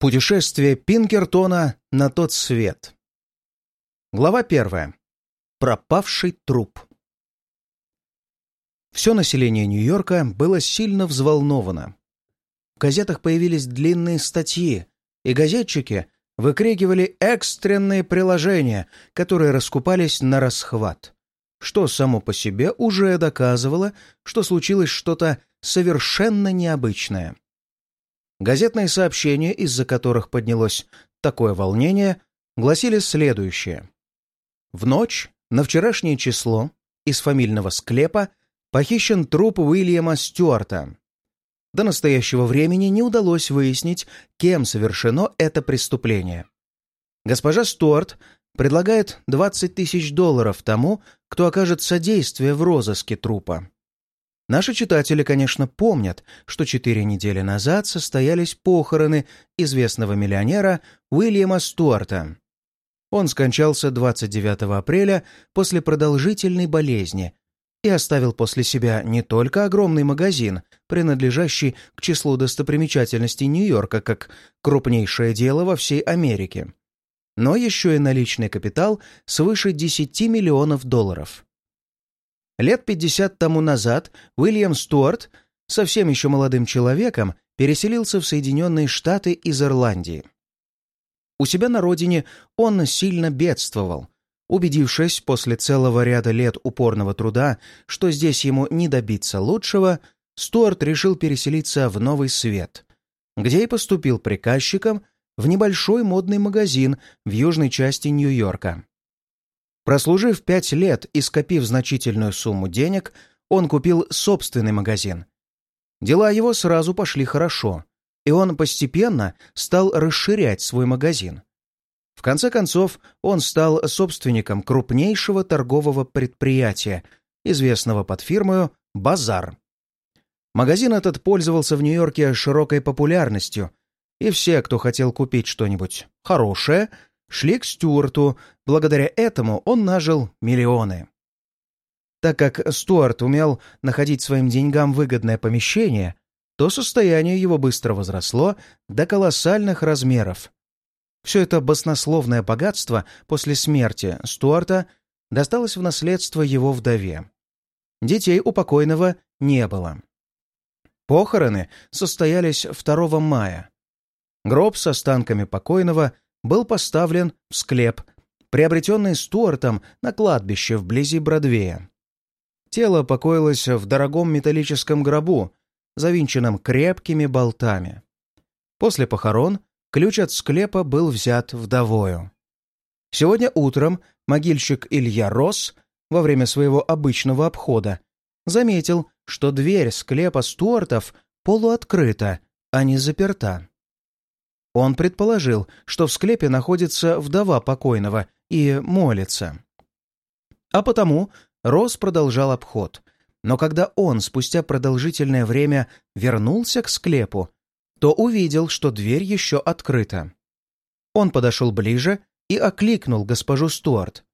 Путешествие Пинкертона на тот свет. Глава первая. Пропавший труп. Все население Нью-Йорка было сильно взволновано. В газетах появились длинные статьи, и газетчики выкрикивали экстренные приложения, которые раскупались на расхват, что само по себе уже доказывало, что случилось что-то совершенно необычное. Газетные сообщения, из-за которых поднялось такое волнение, гласили следующее. В ночь на вчерашнее число из фамильного склепа похищен труп Уильяма Стюарта. До настоящего времени не удалось выяснить, кем совершено это преступление. Госпожа Стюарт предлагает 20 тысяч долларов тому, кто окажет содействие в розыске трупа. Наши читатели, конечно, помнят, что четыре недели назад состоялись похороны известного миллионера Уильяма Стюарта. Он скончался 29 апреля после продолжительной болезни и оставил после себя не только огромный магазин, принадлежащий к числу достопримечательностей Нью-Йорка как крупнейшее дело во всей Америке, но еще и наличный капитал свыше 10 миллионов долларов. Лет 50 тому назад Уильям Стюарт, совсем еще молодым человеком, переселился в Соединенные Штаты из Ирландии. У себя на родине он сильно бедствовал. Убедившись после целого ряда лет упорного труда, что здесь ему не добиться лучшего, Стюарт решил переселиться в Новый Свет, где и поступил приказчиком в небольшой модный магазин в южной части Нью-Йорка. Прослужив пять лет и скопив значительную сумму денег, он купил собственный магазин. Дела его сразу пошли хорошо, и он постепенно стал расширять свой магазин. В конце концов, он стал собственником крупнейшего торгового предприятия, известного под фирмою «Базар». Магазин этот пользовался в Нью-Йорке широкой популярностью, и все, кто хотел купить что-нибудь хорошее, шли к Стюарту, благодаря этому он нажил миллионы. Так как Стюарт умел находить своим деньгам выгодное помещение, то состояние его быстро возросло до колоссальных размеров. Все это баснословное богатство после смерти Стюарта досталось в наследство его вдове. Детей у покойного не было. Похороны состоялись 2 мая. Гроб с останками покойного был поставлен в склеп, приобретенный Стюартом на кладбище вблизи Бродвея. Тело покоилось в дорогом металлическом гробу, завинченном крепкими болтами. После похорон ключ от склепа был взят вдовою. Сегодня утром могильщик Илья Рос во время своего обычного обхода заметил, что дверь склепа Стюартов полуоткрыта, а не заперта. Он предположил, что в склепе находится вдова покойного и молится. А потому Рос продолжал обход. Но когда он спустя продолжительное время вернулся к склепу, то увидел, что дверь еще открыта. Он подошел ближе и окликнул госпожу Стюарт.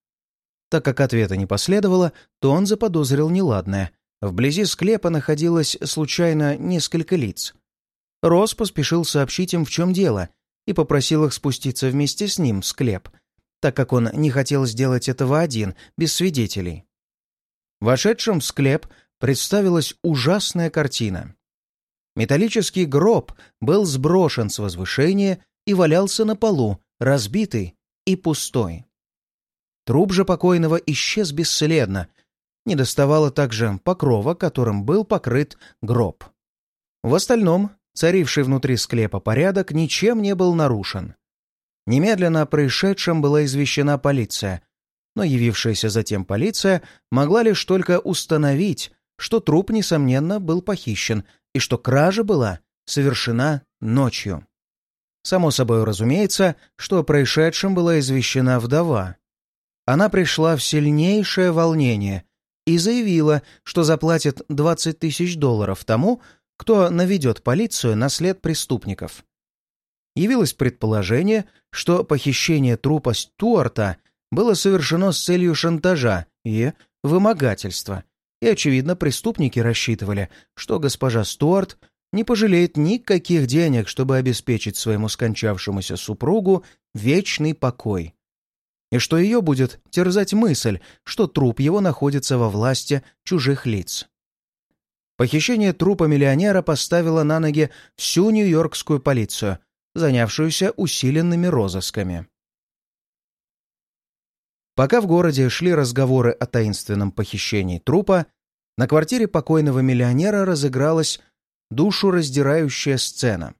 Так как ответа не последовало, то он заподозрил неладное. Вблизи склепа находилось случайно несколько лиц. Рос поспешил сообщить им, в чем дело, и попросил их спуститься вместе с ним в склеп, так как он не хотел сделать этого один, без свидетелей. Вошедшим в склеп представилась ужасная картина. Металлический гроб был сброшен с возвышения и валялся на полу, разбитый и пустой. Труп же покойного исчез бесследно, не доставало также покрова, которым был покрыт гроб. В остальном Царивший внутри склепа порядок ничем не был нарушен. Немедленно о происшедшем была извещена полиция, но явившаяся затем полиция могла лишь только установить, что труп, несомненно, был похищен и что кража была совершена ночью. Само собой разумеется, что о происшедшем была извещена вдова. Она пришла в сильнейшее волнение и заявила, что заплатит 20 тысяч долларов тому, кто наведет полицию на след преступников. Явилось предположение, что похищение трупа Стюарта было совершено с целью шантажа и вымогательства, и, очевидно, преступники рассчитывали, что госпожа Стюарт не пожалеет никаких денег, чтобы обеспечить своему скончавшемуся супругу вечный покой. И что ее будет терзать мысль, что труп его находится во власти чужих лиц. Похищение трупа миллионера поставило на ноги всю нью-йоркскую полицию, занявшуюся усиленными розысками. Пока в городе шли разговоры о таинственном похищении трупа, на квартире покойного миллионера разыгралась душураздирающая сцена.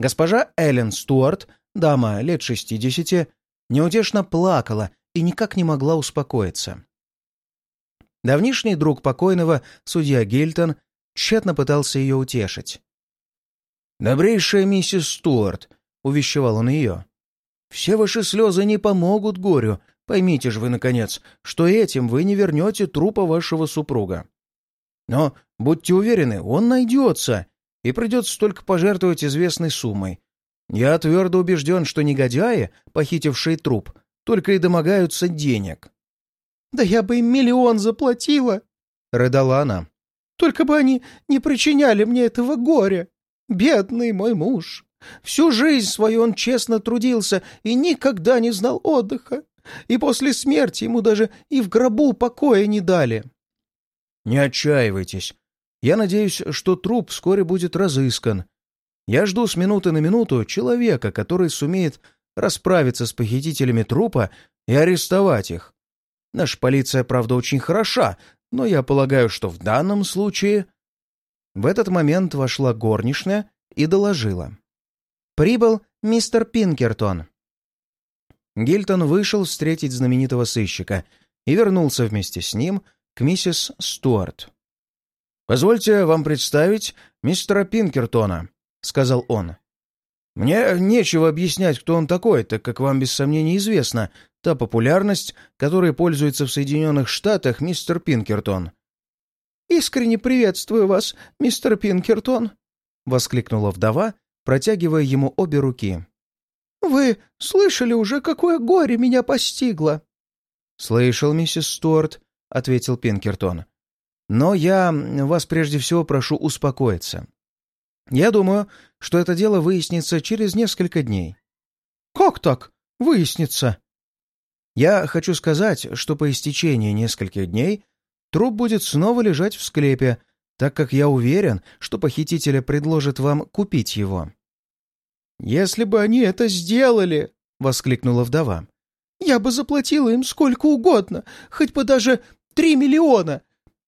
Госпожа Эллен Стюарт, дама лет шестидесяти, неутешно плакала и никак не могла успокоиться. Давнишний друг покойного, судья Гильтон, тщетно пытался ее утешить. «Добрейшая миссис Стюарт», — увещевал он ее, — «все ваши слезы не помогут горю. Поймите же вы, наконец, что этим вы не вернете трупа вашего супруга. Но будьте уверены, он найдется, и придется только пожертвовать известной суммой. Я твердо убежден, что негодяи, похитившие труп, только и домогаются денег. «Да я бы им миллион заплатила!» — рыдала она. «Только бы они не причиняли мне этого горя! Бедный мой муж! Всю жизнь свою он честно трудился и никогда не знал отдыха, и после смерти ему даже и в гробу покоя не дали!» «Не отчаивайтесь. Я надеюсь, что труп вскоре будет разыскан. Я жду с минуты на минуту человека, который сумеет расправиться с похитителями трупа и арестовать их. Наша полиция, правда, очень хороша, но я полагаю, что в данном случае...» В этот момент вошла горничная и доложила. «Прибыл мистер Пинкертон». Гильтон вышел встретить знаменитого сыщика и вернулся вместе с ним к миссис Стюарт. «Позвольте вам представить мистера Пинкертона», — сказал он. «Мне нечего объяснять, кто он такой, так как вам без сомнения известна та популярность, которой пользуется в Соединенных Штатах мистер Пинкертон». «Искренне приветствую вас, мистер Пинкертон», — воскликнула вдова, протягивая ему обе руки. «Вы слышали уже, какое горе меня постигло?» «Слышал, миссис Стюарт», — ответил Пинкертон. «Но я вас прежде всего прошу успокоиться. Я думаю, что это дело выяснится через несколько дней». «Как так выяснится?» «Я хочу сказать, что по истечении нескольких дней труп будет снова лежать в склепе, так как я уверен, что похитителя предложат вам купить его». «Если бы они это сделали!» — воскликнула вдова. «Я бы заплатила им сколько угодно, хоть бы даже три миллиона.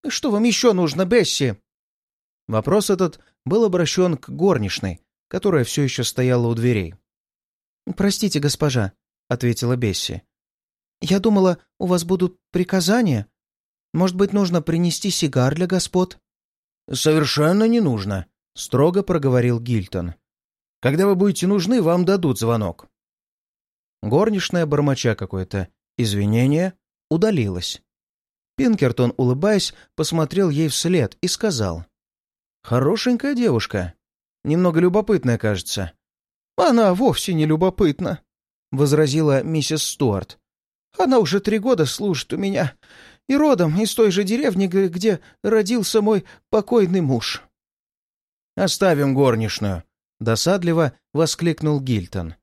Что вам еще нужно, Бесси?» Вопрос этот был обращен к горничной, которая все еще стояла у дверей. «Простите, госпожа», — ответила Бесси. «Я думала, у вас будут приказания. Может быть, нужно принести сигар для господ?» «Совершенно не нужно», — строго проговорил Гильтон. «Когда вы будете нужны, вам дадут звонок». Горничная, бормоча какое-то извинение, удалилась. Пинкертон, улыбаясь, посмотрел ей вслед и сказал. «Хорошенькая девушка. Немного любопытная, кажется». «Она вовсе не любопытна», — возразила миссис Стюарт. «Она уже три года служит у меня, и родом из той же деревни, где родился мой покойный муж». «Оставим горничную», — досадливо воскликнул Гильтон.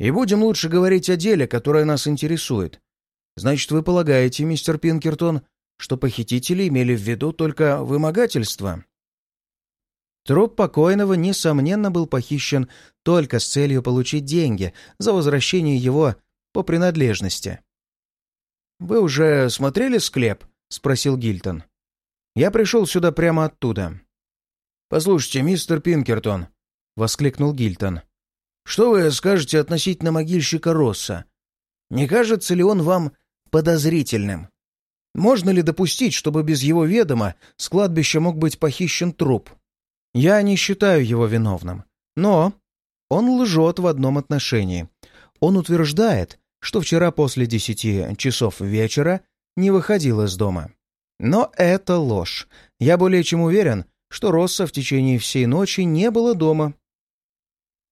«И будем лучше говорить о деле, которое нас интересует. Значит, вы полагаете, мистер Пинкертон, что похитители имели в виду только вымогательство?» Труп покойного, несомненно, был похищен только с целью получить деньги за возвращение его по принадлежности. «Вы уже смотрели склеп?» — спросил Гильтон. «Я пришел сюда прямо оттуда». «Послушайте, мистер Пинкертон», — воскликнул Гильтон. «Что вы скажете относительно могильщика Росса? Не кажется ли он вам подозрительным? Можно ли допустить, чтобы без его ведома с кладбища мог быть похищен труп?» Я не считаю его виновным. Но он лжет в одном отношении. Он утверждает, что вчера после десяти часов вечера не выходил из дома. Но это ложь. Я более чем уверен, что Росса в течение всей ночи не было дома.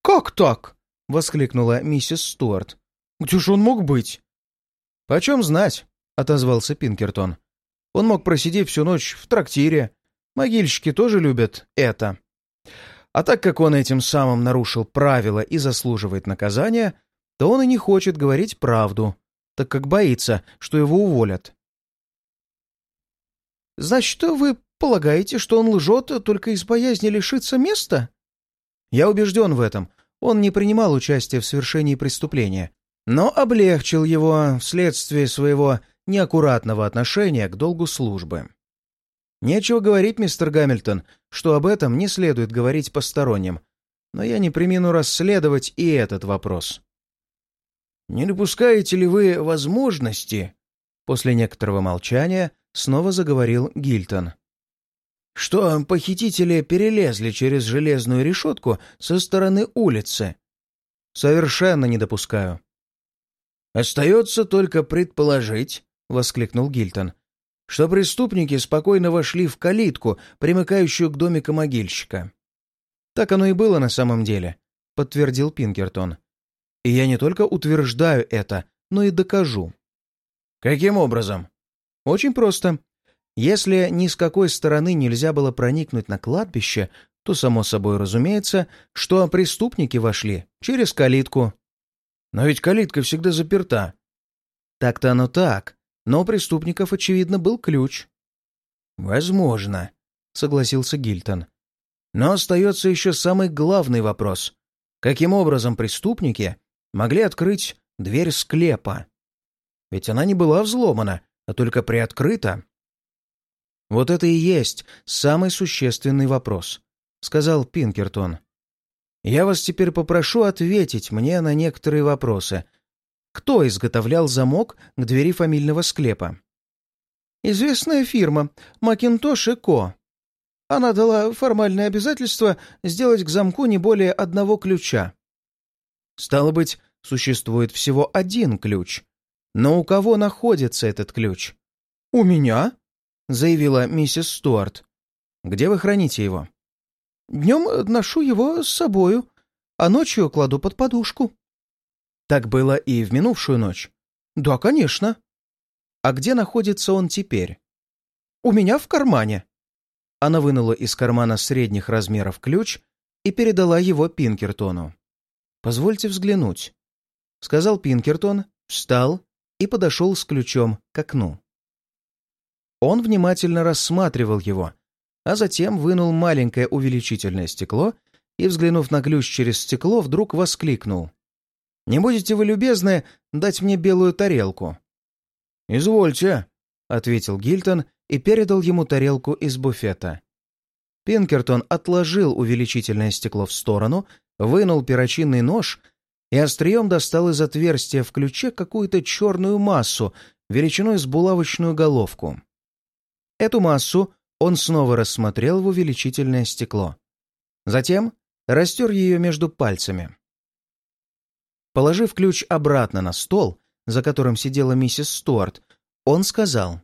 «Как так?» — воскликнула миссис Стюарт. «Где же он мог быть?» «Почем знать?» — отозвался Пинкертон. «Он мог просидеть всю ночь в трактире, Могильщики тоже любят это. А так как он этим самым нарушил правила и заслуживает наказания, то он и не хочет говорить правду, так как боится, что его уволят. «Значит, вы полагаете, что он лжет только из боязни лишиться места?» «Я убежден в этом. Он не принимал участия в совершении преступления, но облегчил его вследствие своего неаккуратного отношения к долгу службы. Нечего говорить, мистер Гамильтон, что об этом не следует говорить посторонним, но я не примену расследовать и этот вопрос. «Не допускаете ли вы возможности?» После некоторого молчания снова заговорил Гильтон. «Что похитители перелезли через железную решетку со стороны улицы?» «Совершенно не допускаю». «Остается только предположить», — воскликнул Гильтон, что преступники спокойно вошли в калитку, примыкающую к домику могильщика. «Так оно и было на самом деле», — подтвердил Пинкертон. И я не только утверждаю это, но и докажу. Каким образом? Очень просто. Если ни с какой стороны нельзя было проникнуть на кладбище, то, само собой разумеется, что преступники вошли через калитку. Но ведь калитка всегда заперта. Так-то оно так, но у преступников, очевидно, был ключ. «Возможно», — согласился Гильтон. «Но остается еще самый главный вопрос. Каким образом преступники могли открыть дверь склепа. Ведь она не была взломана, а только приоткрыта. «Вот это и есть самый существенный вопрос», — сказал Пинкертон. «Я вас теперь попрошу ответить мне на некоторые вопросы. Кто изготовлял замок к двери фамильного склепа?» «Известная фирма Макинтош и Ко. Она дала формальное обязательство сделать к замку не более одного ключа. Стало быть, существует всего один ключ. Но у кого находится этот ключ? «У меня?» — заявила миссис Стюарт. «Где вы храните его?» «Днем ношу его с собою, а ночью кладу под подушку». «Так было и в минувшую ночь?» «Да, конечно». «А где находится он теперь?» «У меня в кармане». Она вынула из кармана средних размеров ключ и передала его Пинкертону. «Позвольте взглянуть», — сказал Пинкертон, встал и подошел с ключом к окну. Он внимательно рассматривал его, а затем вынул маленькое увеличительное стекло и, взглянув на ключ через стекло, вдруг воскликнул. «Не будете вы любезны дать мне белую тарелку?» «Извольте», — ответил Гильтон и передал ему тарелку из буфета. Пинкертон отложил увеличительное стекло в сторону вынул перочинный нож и острием достал из отверстия в ключе какую-то черную массу величиной с булавочную головку. Эту массу он снова рассмотрел в увеличительное стекло. Затем растер ее между пальцами. Положив ключ обратно на стол, за которым сидела миссис Стюарт, он сказал,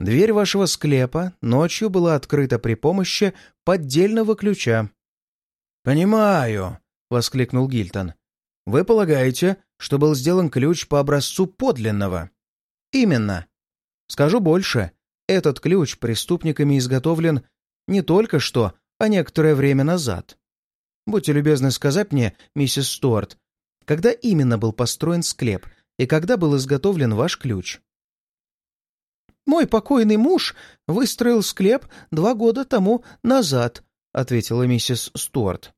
«Дверь вашего склепа ночью была открыта при помощи поддельного ключа. «Понимаю», — воскликнул Гильтон. «Вы полагаете, что был сделан ключ по образцу подлинного?» «Именно. Скажу больше. Этот ключ преступниками изготовлен не только что, а некоторое время назад. Будьте любезны сказать мне, миссис Стюарт, когда именно был построен склеп и когда был изготовлен ваш ключ?» «Мой покойный муж выстроил склеп два года тому назад», — ответила миссис Стюарт.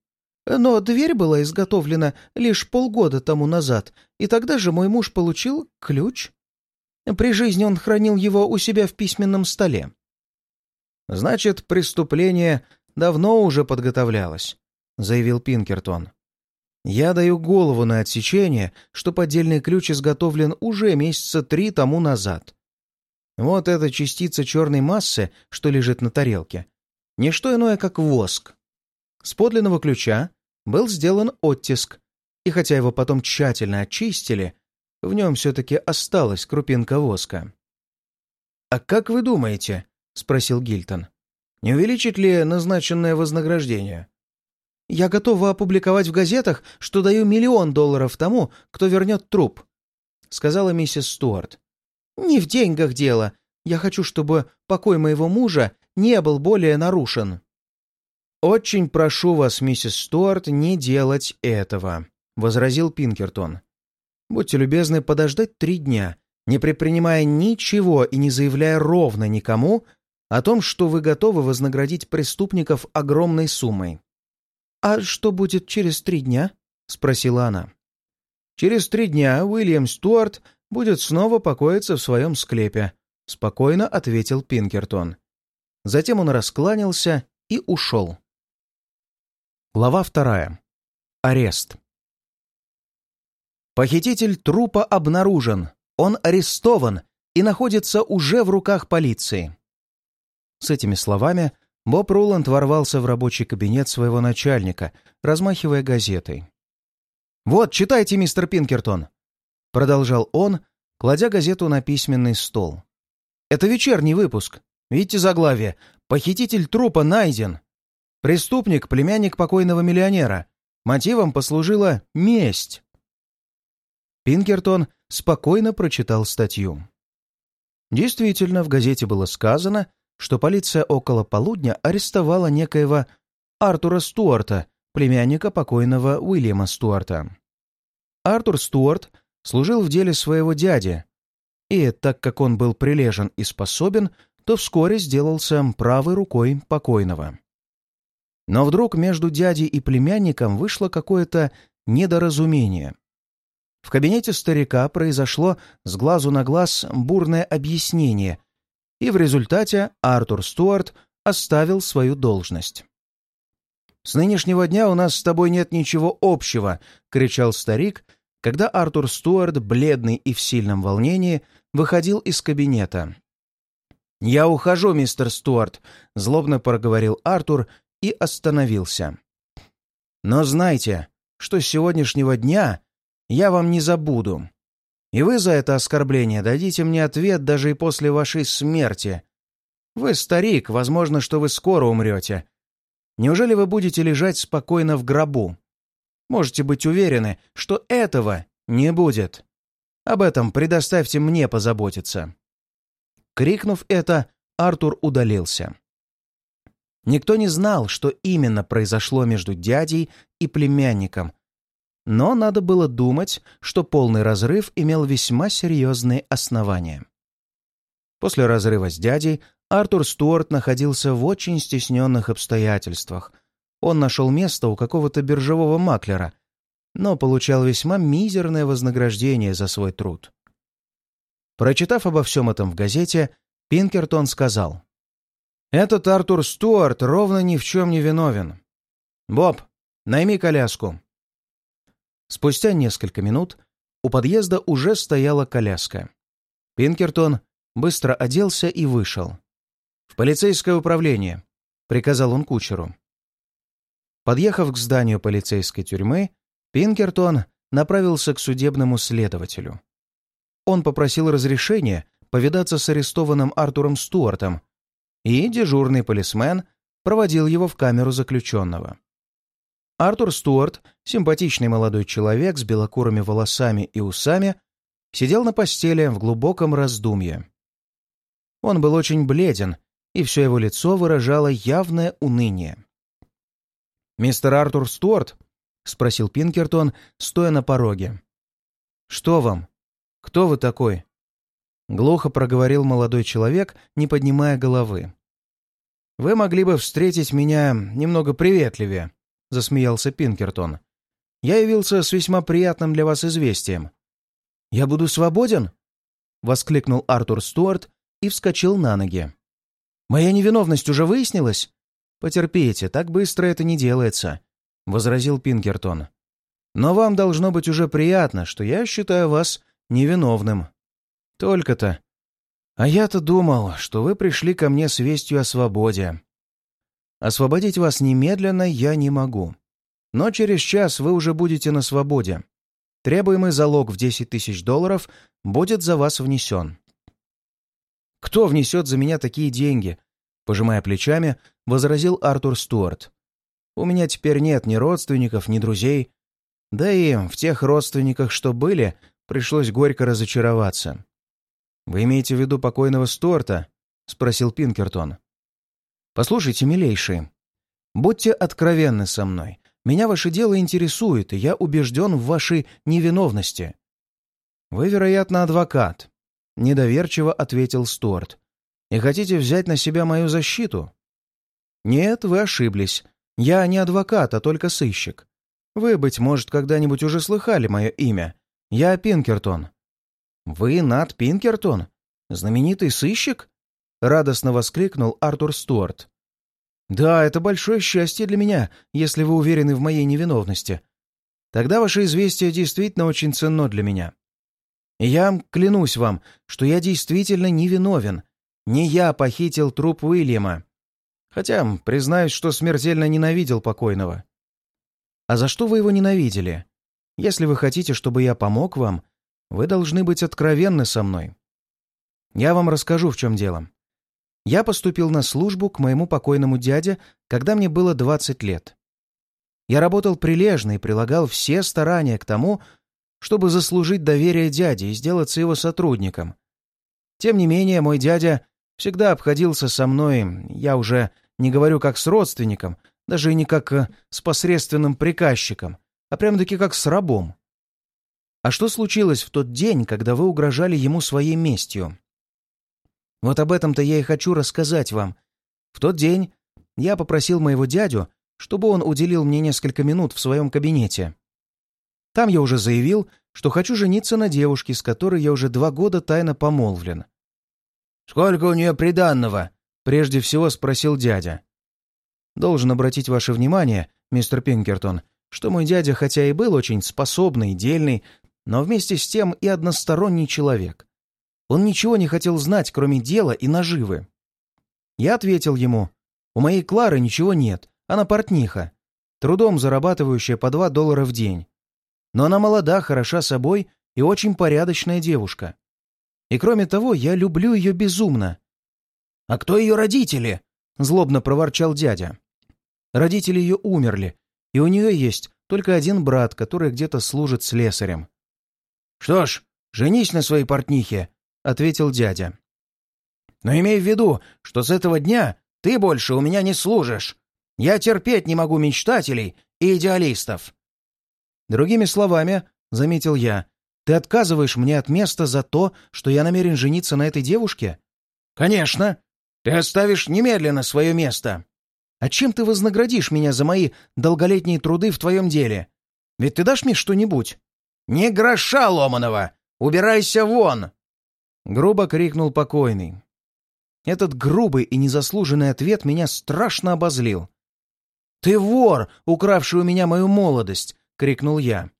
«Но дверь была изготовлена лишь полгода тому назад, и тогда же мой муж получил ключ. При жизни он хранил его у себя в письменном столе». «Значит, преступление давно уже подготовлялось», — заявил Пинкертон. «Я даю голову на отсечение, что поддельный ключ изготовлен уже месяца три тому назад. Вот эта частица черной массы, что лежит на тарелке, не что иное, как воск. С подлинного ключа был сделан оттиск, и хотя его потом тщательно очистили, в нем все-таки осталась крупинка воска. «А как вы думаете?» — спросил Гильтон. «Не увеличит ли назначенное вознаграждение?» «Я готова опубликовать в газетах, что даю миллион долларов тому, кто вернет труп», — сказала миссис Стюарт. «Не в деньгах дело. Я хочу, чтобы покой моего мужа не был более нарушен. «Очень прошу вас, миссис Стюарт, не делать этого», — возразил Пинкертон. «Будьте любезны подождать три дня, не предпринимая ничего и не заявляя ровно никому о том, что вы готовы вознаградить преступников огромной суммой». «А что будет через три дня?» — спросила она. «Через три дня Уильям Стюарт будет снова покоиться в своем склепе», — спокойно ответил Пинкертон. Затем он раскланялся и ушел. Глава вторая. Арест. Похититель трупа обнаружен. Он арестован и находится уже в руках полиции. С этими словами Боб Руланд ворвался в рабочий кабинет своего начальника, размахивая газетой. «Вот, читайте, мистер Пинкертон!» Продолжал он, кладя газету на письменный стол. «Это вечерний выпуск. Видите заглавие? Похититель трупа найден. Преступник — племянник покойного миллионера. Мотивом послужила месть». Пинкертон спокойно прочитал статью. Действительно, в газете было сказано, что полиция около полудня арестовала некоего Артура Стюарта, племянника покойного Уильяма Стюарта. Артур Стюарт служил в деле своего дяди, и так как он был прилежен и способен, то вскоре сделался правой рукой покойного. Но вдруг между дядей и племянником вышло какое-то недоразумение. В кабинете старика произошло с глазу на глаз бурное объяснение, и в результате Артур Стюарт оставил свою должность. «С нынешнего дня у нас с тобой нет ничего общего!» — кричал старик, когда Артур Стюарт, бледный и в сильном волнении, выходил из кабинета. «Я ухожу, мистер Стюарт», — злобно проговорил Артур и остановился. «Но знайте, что с сегодняшнего дня я вам не забуду. И вы за это оскорбление дадите мне ответ даже и после вашей смерти. Вы старик, возможно, что вы скоро умрете, Неужели вы будете лежать спокойно в гробу? Можете быть уверены, что этого не будет. Об этом предоставьте мне позаботиться». Крикнув это, Артур удалился. Никто не знал, что именно произошло между дядей и племянником, но надо было думать, что полный разрыв имел весьма серьезные основания. После разрыва с дядей Артур Стюарт находился в очень стесненных обстоятельствах. Он нашел место у какого-то биржевого маклера, но получал весьма мизерное вознаграждение за свой труд. Прочитав обо всем этом в газете, Пинкертон сказал, «Этот Артур Стюарт ровно ни в чем не виновен. Боб, найми коляску». Спустя несколько минут у подъезда уже стояла коляска. Пинкертон быстро оделся и вышел. «В полицейское управление», — приказал он кучеру. Подъехав к зданию полицейской тюрьмы, Пинкертон направился к судебному следователю. Он попросил разрешения повидаться с арестованным Артуром Стюартом, и дежурный полисмен проводил его в камеру заключенного. Артур Стюарт, симпатичный молодой человек с белокурыми волосами и усами, сидел на постели в глубоком раздумье. Он был очень бледен и все его лицо выражало явное уныние. «Мистер Артур Стюарт?» — спросил Пинкертон, стоя на пороге. «Что вам? Кто вы такой?» Глухо проговорил молодой человек, не поднимая головы. «Вы могли бы встретить меня немного приветливее», — засмеялся Пинкертон. «Я явился с весьма приятным для вас известием». «Я буду свободен?» — воскликнул Артур Стюарт и вскочил на ноги. Моя невиновность уже выяснилась? Потерпите, так быстро это не делается, — возразил Пинкертон. Но вам должно быть уже приятно, что я считаю вас невиновным. Только-то. А я-то думал, что вы пришли ко мне с вестью о свободе. Освободить вас немедленно я не могу. Но через час вы уже будете на свободе. Требуемый залог в 10 тысяч долларов будет за вас внесен. Кто внесет за меня такие деньги?» Пожимая плечами, возразил Артур Стюарт. «У меня теперь нет ни родственников, ни друзей. Да и в тех родственниках, что были, пришлось горько разочароваться». «Вы имеете в виду покойного Стюарта?» — спросил Пинкертон. Послушайте, милейшие, будьте откровенны со мной. Меня ваше дело интересует, и я убежден в вашей невиновности. Вы, вероятно, адвокат, — недоверчиво ответил Стюарт. «И хотите взять на себя мою защиту?» «Нет, вы ошиблись. Я не адвокат, а только сыщик. Вы, быть может, когда-нибудь уже слыхали мое имя. Я Пинкертон». «Вы Нат Пинкертон? Знаменитый сыщик?» — радостно воскликнул Артур Стюарт. «Да, это большое счастье для меня, если вы уверены в моей невиновности. Тогда ваше известие действительно очень ценно для меня. Я клянусь вам, что я действительно невиновен. Не я похитил труп Уильяма. Хотя, признаюсь, что смертельно ненавидел покойного. А за что вы его ненавидели? Если вы хотите, чтобы я помог вам, вы должны быть откровенны со мной. Я вам расскажу, в чем дело. Я поступил на службу к моему покойному дяде, когда мне было 20 лет. Я работал прилежно и прилагал все старания к тому, чтобы заслужить доверие дяди и сделаться его сотрудником. Тем не менее, мой дядя всегда обходился со мной, я уже не говорю как с родственником, даже и не как э, с посредственным приказчиком, а прямо-таки как с рабом. А что случилось в тот день, когда вы угрожали ему своей местью? Вот об этом-то я и хочу рассказать вам. В тот день я попросил моего дядю, чтобы он уделил мне несколько минут в своем кабинете. Там я уже заявил, что хочу жениться на девушке, с которой я уже два года тайно помолвлен. «Сколько у нее приданного?» — прежде всего спросил дядя. «Должен обратить ваше внимание, мистер Пинкертон, что мой дядя, хотя и был очень способный, дельный, но вместе с тем и односторонний человек. Он ничего не хотел знать, кроме дела и наживы. Я ответил ему, у моей Клары ничего нет, она портниха, трудом зарабатывающая по два доллара в день но она молода, хороша собой и очень порядочная девушка. И кроме того, я люблю ее безумно. «А кто ее родители?» — злобно проворчал дядя. Родители ее умерли, и у нее есть только один брат, который где-то служит слесарем. «Что ж, женись на своей портнихе», — ответил дядя. «Но имей в виду, что с этого дня ты больше у меня не служишь. Я терпеть не могу мечтателей и идеалистов. Другими словами, заметил я, ты отказываешь мне от места за то, что я намерен жениться на этой девушке? Конечно. Ты оставишь немедленно свое место. А чем ты вознаградишь меня за мои долголетние труды в твоем деле? Ведь ты дашь мне что-нибудь? Не гроша ломаного! Убирайся вон! Грубо крикнул покойный. Этот грубый и незаслуженный ответ меня страшно обозлил. «Ты вор, укравший у меня мою молодость! — крикнул я.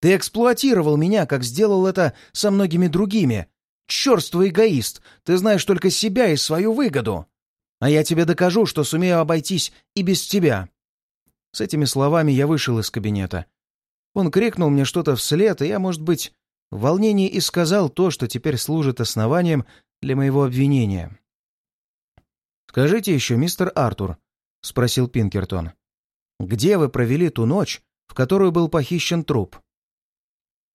«Ты эксплуатировал меня, как сделал это со многими другими. Черствый эгоист! Ты знаешь только себя и свою выгоду! А я тебе докажу, что сумею обойтись и без тебя!» С этими словами я вышел из кабинета. Он крикнул мне что-то вслед, и я, может быть, в волнении и сказал то, что теперь служит основанием для моего обвинения. «Скажите еще, мистер Артур», — спросил Пинкертон, — «где вы провели ту ночь, в которую был похищен труп.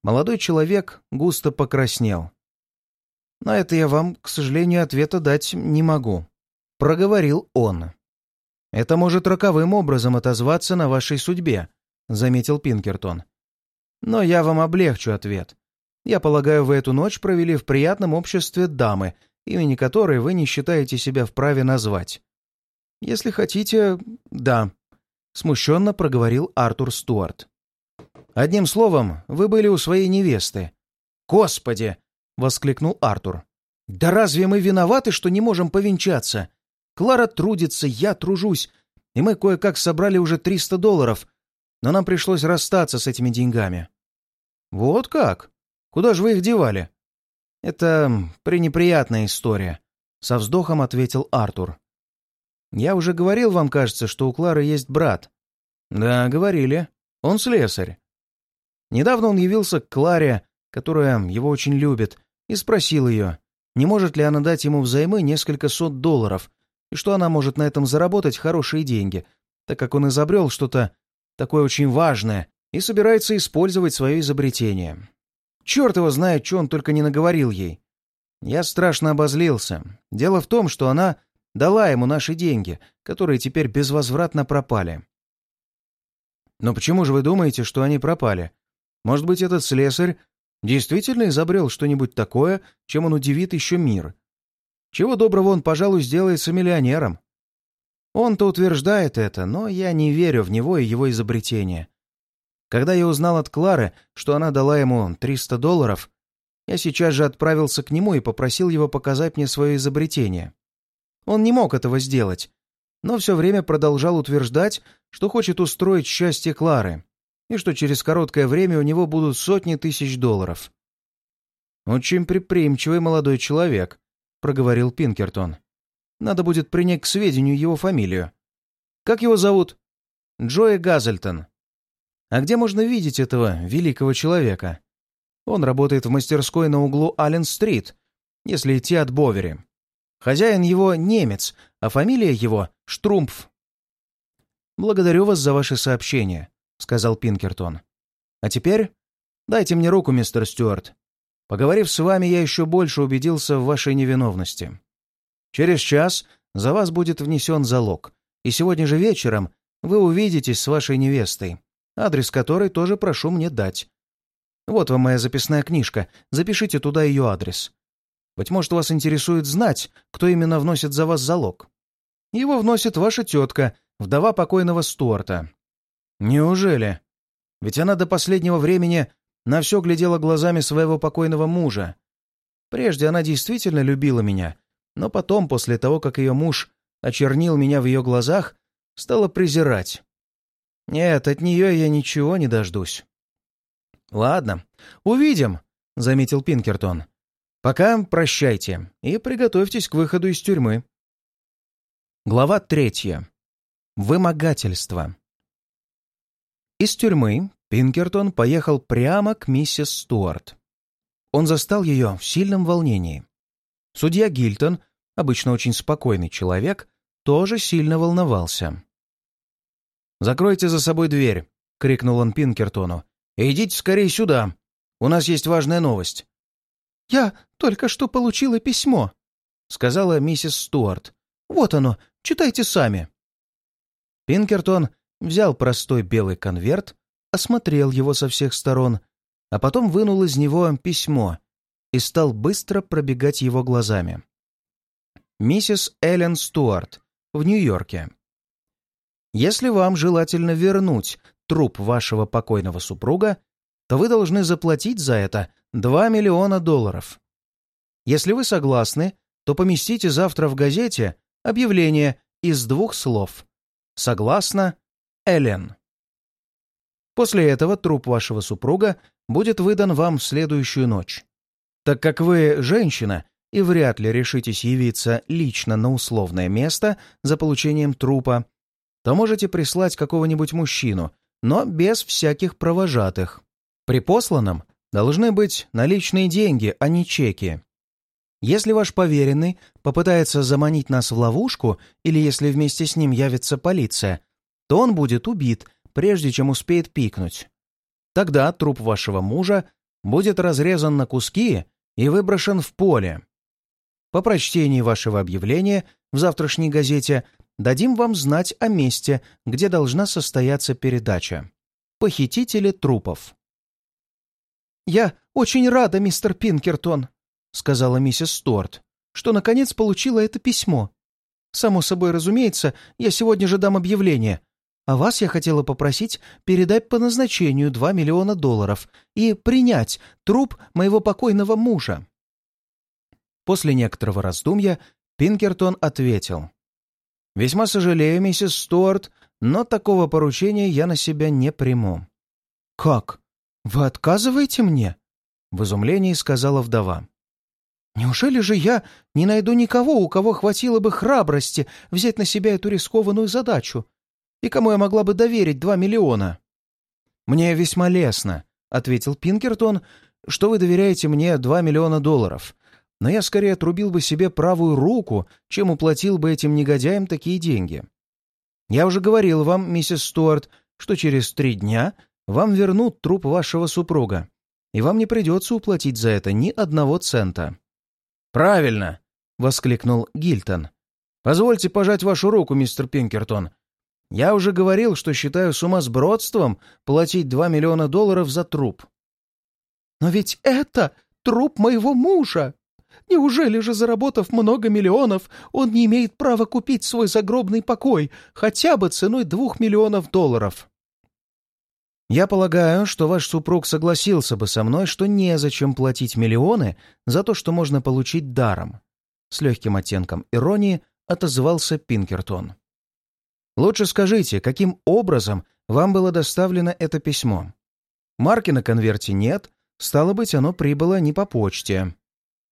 Молодой человек густо покраснел. «На это я вам, к сожалению, ответа дать не могу», — проговорил он. «Это может роковым образом отозваться на вашей судьбе», — заметил Пинкертон. «Но я вам облегчу ответ. Я полагаю, вы эту ночь провели в приятном обществе дамы, имени которой вы не считаете себя вправе назвать. Если хотите, да, смущенно проговорил Артур Стюарт. «Одним словом, вы были у своей невесты». «Господи!» — воскликнул Артур. «Да разве мы виноваты, что не можем повенчаться? Клара трудится, я тружусь, и мы кое-как собрали уже триста долларов, но нам пришлось расстаться с этими деньгами». «Вот как? Куда же вы их девали?» «Это пренеприятная история», — со вздохом ответил Артур. Я уже говорил вам, кажется, что у Клары есть брат. Да, говорили. Он слесарь. Недавно он явился к Кларе, которая его очень любит, и спросил ее, не может ли она дать ему взаймы несколько сот долларов, и что она может на этом заработать хорошие деньги, так как он изобрел что-то такое очень важное и собирается использовать свое изобретение. Черт его знает, что он только не наговорил ей. Я страшно обозлился. Дело в том, что она дала ему наши деньги, которые теперь безвозвратно пропали. Но почему же вы думаете, что они пропали? Может быть, этот слесарь действительно изобрел что-нибудь такое, чем он удивит еще мир? Чего доброго он, пожалуй, сделается миллионером. Он-то утверждает это, но я не верю в него и его изобретение. Когда я узнал от Клары, что она дала ему 300 долларов, я сейчас же отправился к нему и попросил его показать мне свое изобретение. Он не мог этого сделать, но все время продолжал утверждать, что хочет устроить счастье Клары и что через короткое время у него будут сотни тысяч долларов. «Очень предприимчивый молодой человек», — проговорил Пинкертон. «Надо будет принять к сведению его фамилию. Как его зовут?» «Джои Газельтон». «А где можно видеть этого великого человека?» «Он работает в мастерской на углу Аллен-стрит, если идти от Бовери. Хозяин его немец, а фамилия его — Штрумпф». «Благодарю вас за ваше сообщение», — сказал Пинкертон. «А теперь дайте мне руку, мистер Стюарт. Поговорив с вами, я еще больше убедился в вашей невиновности. Через час за вас будет внесен залог, и сегодня же вечером вы увидитесь с вашей невестой, адрес которой тоже прошу мне дать. Вот вам моя записная книжка, запишите туда ее адрес. Быть может, вас интересует знать, кто именно вносит за вас залог. Его вносит ваша тетка, вдова покойного Стюарта. Неужели? Ведь она до последнего времени на все глядела глазами своего покойного мужа. Прежде она действительно любила меня, но потом, после того, как ее муж очернил меня в ее глазах, стала презирать. Нет, от нее я ничего не дождусь. «Ладно, увидим», — заметил Пинкертон. «Пока прощайте и приготовьтесь к выходу из тюрьмы». Глава третья. Вымогательство. Из тюрьмы Пинкертон поехал прямо к миссис Стюарт. Он застал ее в сильном волнении. Судья Гильтон, обычно очень спокойный человек, тоже сильно волновался. «Закройте за собой дверь!» — крикнул он Пинкертону. идите скорее сюда! У нас есть важная новость!» «Я только что получила письмо», — сказала миссис Стюарт. «Вот оно, читайте сами». Пинкертон взял простой белый конверт, осмотрел его со всех сторон, а потом вынул из него письмо и стал быстро пробегать его глазами. «Миссис Эллен Стюарт, в Нью-Йорке. Если вам желательно вернуть труп вашего покойного супруга, то вы должны заплатить за это 2 миллиона долларов. Если вы согласны, то поместите завтра в газете объявление из двух слов. Согласно Эллен. После этого труп вашего супруга будет выдан вам в следующую ночь. Так как вы женщина и вряд ли решитесь явиться лично на условное место за получением трупа, то можете прислать какого-нибудь мужчину, но без всяких провожатых. При посланном должны быть наличные деньги, а не чеки. Если ваш поверенный попытается заманить нас в ловушку, или если вместе с ним явится полиция, то он будет убит, прежде чем успеет пикнуть. Тогда труп вашего мужа будет разрезан на куски и выброшен в поле. По прочтении вашего объявления в завтрашней газете дадим вам знать о месте, где должна состояться передача. Похитители трупов. «Я очень рада, мистер Пинкертон», — сказала миссис Стюарт, «что наконец получила это письмо. Само собой разумеется, я сегодня же дам объявление, а вас я хотела попросить передать по назначению 2 миллиона долларов и принять труп моего покойного мужа». После некоторого раздумья Пинкертон ответил. «Весьма сожалею, миссис Стюарт, но такого поручения я на себя не приму». «Как? Вы отказываете мне?» — в изумлении сказала вдова. «Неужели же я не найду никого, у кого хватило бы храбрости взять на себя эту рискованную задачу? И кому я могла бы доверить два миллиона?» «Мне весьма лестно», — ответил Пинкертон, «что вы доверяете мне два миллиона долларов. Но я скорее отрубил бы себе правую руку, чем уплатил бы этим негодяям такие деньги. Я уже говорил вам, миссис Стюарт, что через три дня вам вернут труп вашего супруга, и вам не придется уплатить за это ни одного цента». «Правильно!» — воскликнул Гильтон. Позвольте пожать вашу руку, мистер Пинкертон. Я уже говорил, что считаю сумасбродством платить 2 миллиона долларов за труп. Но ведь это труп моего мужа! Неужели же, заработав много миллионов, он не имеет права купить свой загробный покой хотя бы ценой двух миллионов долларов? Я полагаю, что ваш супруг согласился бы со мной, что незачем платить миллионы за то, что можно получить даром. С легким оттенком иронии отозвался Пинкертон. Лучше скажите, каким образом вам было доставлено это письмо? Марки на конверте нет, стало быть, оно прибыло не по почте.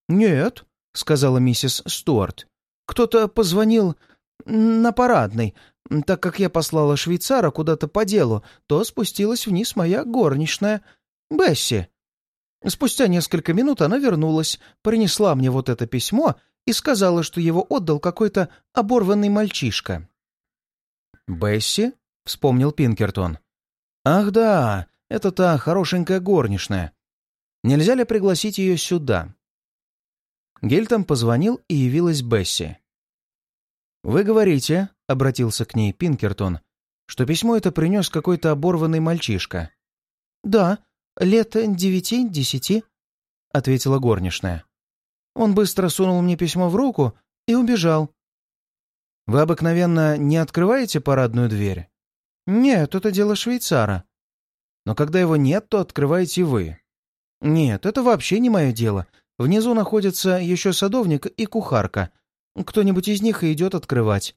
«Нет», — сказала миссис Стюарт. «Кто-то позвонил на парадной. Так как я послала швейцара куда-то по делу, то спустилась вниз моя горничная, Бесси. Спустя несколько минут она вернулась, принесла мне вот это письмо и сказала, что его отдал какой-то оборванный мальчишка». «Бесси?» — вспомнил Пинкертон. «Ах да, это та хорошенькая горничная. Нельзя ли пригласить ее сюда?» Гельтом позвонил, и явилась Бесси. «Вы говорите», — обратился к ней Пинкертон, «что письмо это принес какой-то оборванный мальчишка». «Да, лет девяти-десяти», — ответила горничная. Он быстро сунул мне письмо в руку и убежал. «Вы обыкновенно не открываете парадную дверь?» «Нет, это дело швейцара». «Но когда его нет, то открываете вы». «Нет, это вообще не мое дело. Внизу находится еще садовник и кухарка. Кто-нибудь из них идет открывать.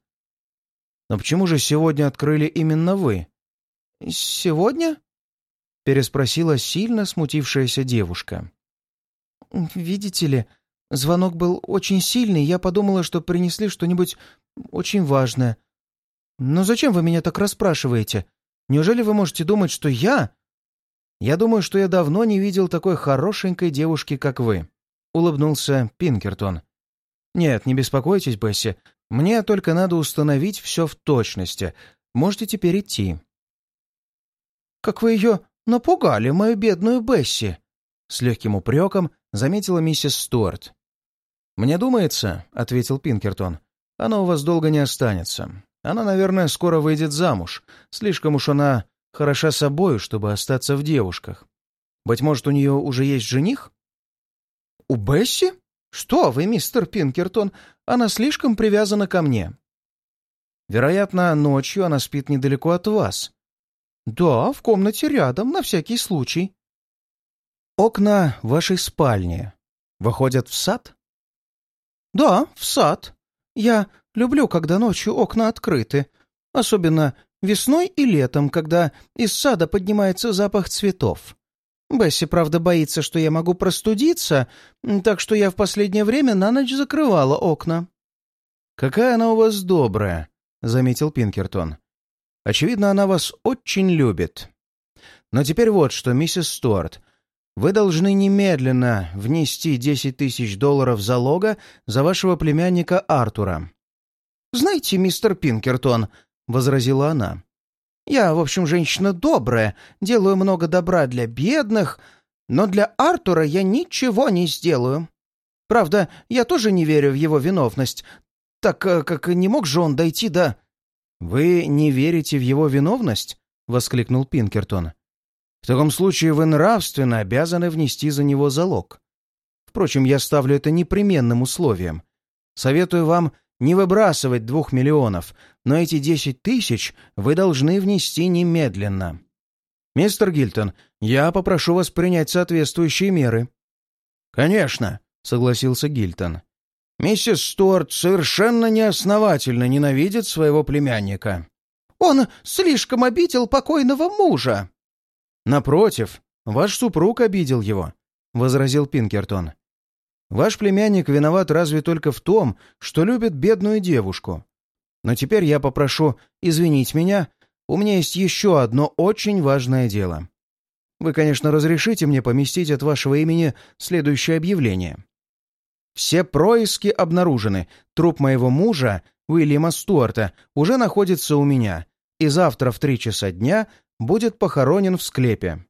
Но почему же сегодня открыли именно вы? Сегодня? Переспросила сильно смутившаяся девушка. Видите ли, звонок был очень сильный, я подумала, что принесли что-нибудь очень важное. Но зачем вы меня так расспрашиваете? Неужели вы можете думать, что я... Я думаю, что я давно не видел такой хорошенькой девушки, как вы. — улыбнулся Пинкертон. «Нет, не беспокойтесь, Бесси. Мне только надо установить все в точности. Можете теперь идти». «Как вы ее напугали, мою бедную Бесси!» С легким упреком заметила миссис Стюарт. «Мне думается», — ответил Пинкертон, — «она у вас долго не останется. Она, наверное, скоро выйдет замуж. Слишком уж она хороша собою, чтобы остаться в девушках. Быть может, у нее уже есть жених?» «У Бесси? Что вы, мистер Пинкертон, она слишком привязана ко мне». «Вероятно, ночью она спит недалеко от вас». «Да, в комнате рядом, на всякий случай». «Окна вашей спальни выходят в сад?» «Да, в сад. Я люблю, когда ночью окна открыты, особенно весной и летом, когда из сада поднимается запах цветов. Бесси, правда, боится, что я могу простудиться, так что я в последнее время на ночь закрывала окна». «Какая она у вас добрая», — заметил Пинкертон. «Очевидно, она вас очень любит. Но теперь вот что, миссис Стюарт, вы должны немедленно внести десять тысяч долларов залога за вашего племянника Артура». «Знаете, мистер Пинкертон», — возразила она, я, в общем, женщина добрая, делаю много добра для бедных, но для Артура я ничего не сделаю. Правда, я тоже не верю в его виновность, так э, как не мог же он дойти до...» «Вы не верите в его виновность?» — воскликнул Пинкертон. «В таком случае вы нравственно обязаны внести за него залог. Впрочем, я ставлю это непременным условием. Советую вам не выбрасывать двух миллионов, но эти десять тысяч вы должны внести немедленно. Мистер Гильтон, я попрошу вас принять соответствующие меры». «Конечно», — согласился Гильтон. «Миссис Стюарт совершенно неосновательно ненавидит своего племянника. Он слишком обидел покойного мужа». «Напротив, ваш супруг обидел его», — возразил Пинкертон. Ваш племянник виноват разве только в том, что любит бедную девушку. Но теперь я попрошу извинить меня, у меня есть еще одно очень важное дело. Вы, конечно, разрешите мне поместить от вашего имени следующее объявление. Все происки обнаружены. Труп моего мужа, Уильяма Стюарта, уже находится у меня, и завтра в три часа дня будет похоронен в склепе.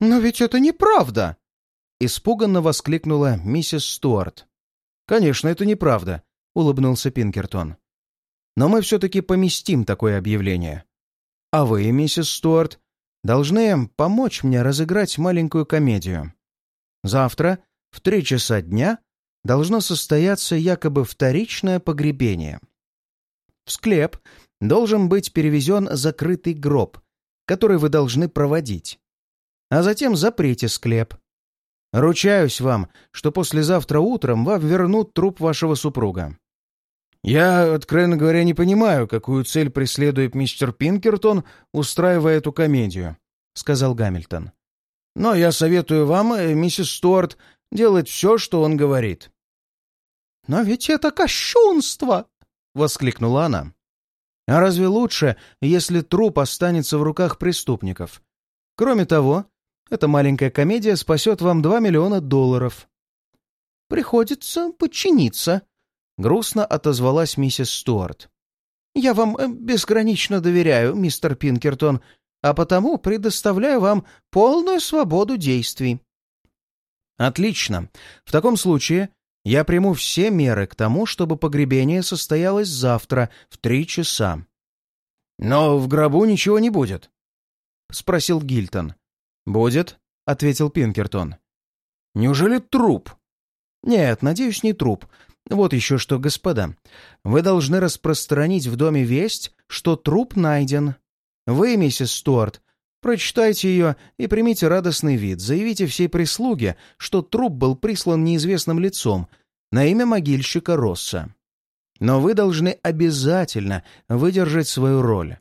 «Но ведь это неправда!» Испуганно воскликнула миссис Стюарт. «Конечно, это неправда», — улыбнулся Пинкертон. «Но мы все-таки поместим такое объявление. А вы, миссис Стюарт, должны помочь мне разыграть маленькую комедию. Завтра в три часа дня должно состояться якобы вторичное погребение. В склеп должен быть перевезен закрытый гроб, который вы должны проводить. А затем заприте склеп. Ручаюсь вам, что послезавтра утром вам вернут труп вашего супруга. Я, откровенно говоря, не понимаю, какую цель преследует мистер Пинкертон, устраивая эту комедию, — сказал Гамильтон. Но я советую вам, э, миссис Стюарт, делать все, что он говорит. «Но ведь это кощунство!» — воскликнула она. «А разве лучше, если труп останется в руках преступников? Кроме того, эта маленькая комедия спасет вам два миллиона долларов». «Приходится подчиниться», — грустно отозвалась миссис Стюарт. «Я вам э, безгранично доверяю, мистер Пинкертон, а потому предоставляю вам полную свободу действий». «Отлично. В таком случае я приму все меры к тому, чтобы погребение состоялось завтра в три часа. Но в гробу ничего не будет, — спросил Гильтон. Будет, — ответил Пинкертон. Неужели труп? Нет, надеюсь, не труп. Вот еще что, господа. Вы должны распространить в доме весть, что труп найден. Вы, миссис Стюарт, прочитайте ее и примите радостный вид. Заявите всей прислуге, что труп был прислан неизвестным лицом на имя могильщика Росса. Но вы должны обязательно выдержать свою роль.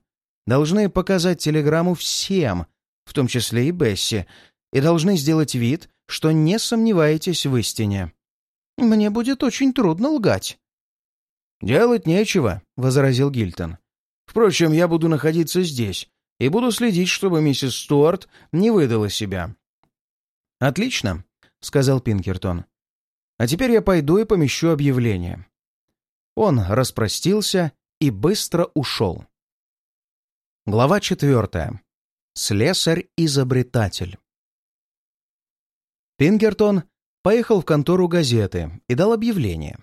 Должны показать телеграмму всем, в том числе и Бесси, и должны сделать вид, что не сомневаетесь в истине. Мне будет очень трудно лгать. «Делать нечего», — возразил Гильтон. «Впрочем, я буду находиться здесь и буду следить, чтобы миссис Стюарт не выдала себя». «Отлично», — сказал Пинкертон. А теперь я пойду и помещу объявление». Он распростился и быстро ушел. Глава четвертая. Слесарь-изобретатель. Пингертон поехал в контору газеты и дал объявление.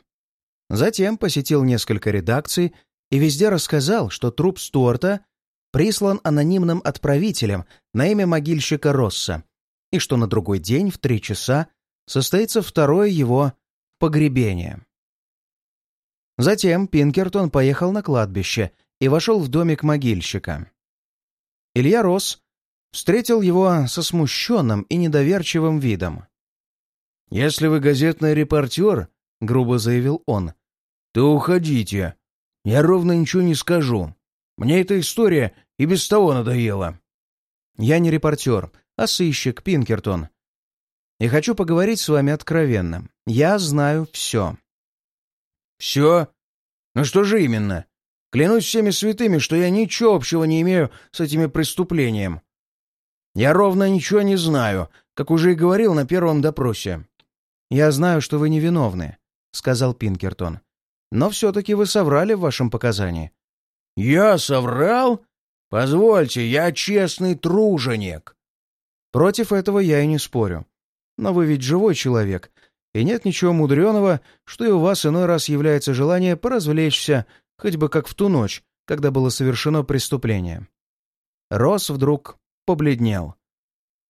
Затем посетил несколько редакций и везде рассказал, что труп Стюарта прислан анонимным отправителем на имя могильщика Росса и что на другой день в три часа состоится второе его погребение. Затем Пинкертон поехал на кладбище и вошел в домик могильщика. Илья Рос встретил его со смущенным и недоверчивым видом. «Если вы газетный репортер, — грубо заявил он, — то уходите. Я ровно ничего не скажу. Мне эта история и без того надоела». «Я не репортер, а сыщик Пинкертон, и хочу поговорить с вами откровенно. Я знаю все». «Все? Ну что же именно? Клянусь всеми святыми, что я ничего общего не имею с этими преступлением. Я ровно ничего не знаю, как уже и говорил на первом допросе». «Я знаю, что вы невиновны», — сказал Пинкертон. «Но все-таки вы соврали в вашем показании». «Я соврал? Позвольте, я честный труженик». «Против этого я и не спорю. Но вы ведь живой человек, и нет ничего мудреного, что и у вас иной раз является желание поразвлечься, хоть бы как в ту ночь, когда было совершено преступление. Рос вдруг побледнел.